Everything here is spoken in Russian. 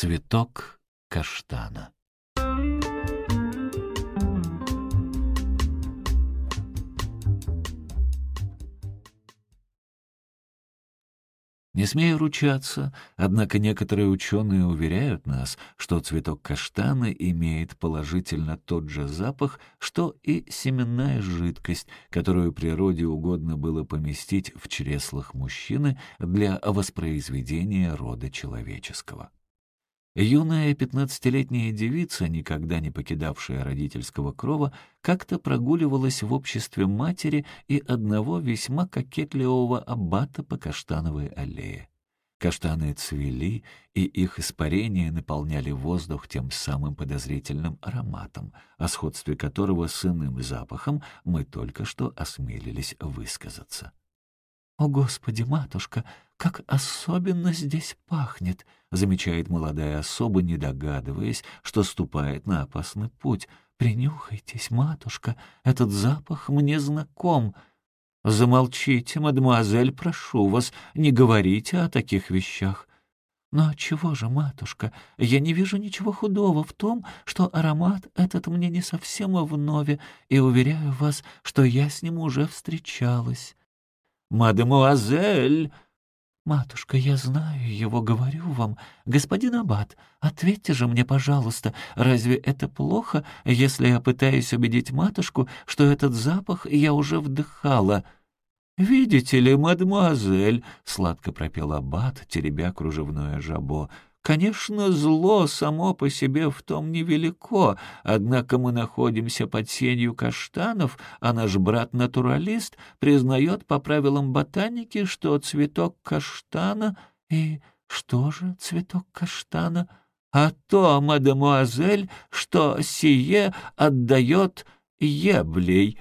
Цветок каштана. Не смею ручаться, однако некоторые ученые уверяют нас, что цветок каштана имеет положительно тот же запах, что и семенная жидкость, которую природе угодно было поместить в чреслах мужчины для воспроизведения рода человеческого. Юная пятнадцатилетняя девица, никогда не покидавшая родительского крова, как-то прогуливалась в обществе матери и одного весьма кокетливого аббата по каштановой аллее. Каштаны цвели, и их испарения наполняли воздух тем самым подозрительным ароматом, о сходстве которого с иным запахом мы только что осмелились высказаться. «О, Господи, матушка, как особенно здесь пахнет!» — замечает молодая особа, не догадываясь, что ступает на опасный путь. «Принюхайтесь, матушка, этот запах мне знаком». «Замолчите, мадемуазель, прошу вас, не говорите о таких вещах». «Но чего же, матушка, я не вижу ничего худого в том, что аромат этот мне не совсем вновь, и уверяю вас, что я с ним уже встречалась». «Мадемуазель!» «Матушка, я знаю его, говорю вам. Господин Аббат, ответьте же мне, пожалуйста, разве это плохо, если я пытаюсь убедить матушку, что этот запах я уже вдыхала?» «Видите ли, мадемуазель», — сладко пропел Аббат, теребя кружевное жабо, Конечно, зло само по себе в том невелико, однако мы находимся под сенью каштанов, а наш брат-натуралист признает по правилам ботаники, что цветок каштана... И что же цветок каштана? А то, мадемуазель, что сие отдает еблей,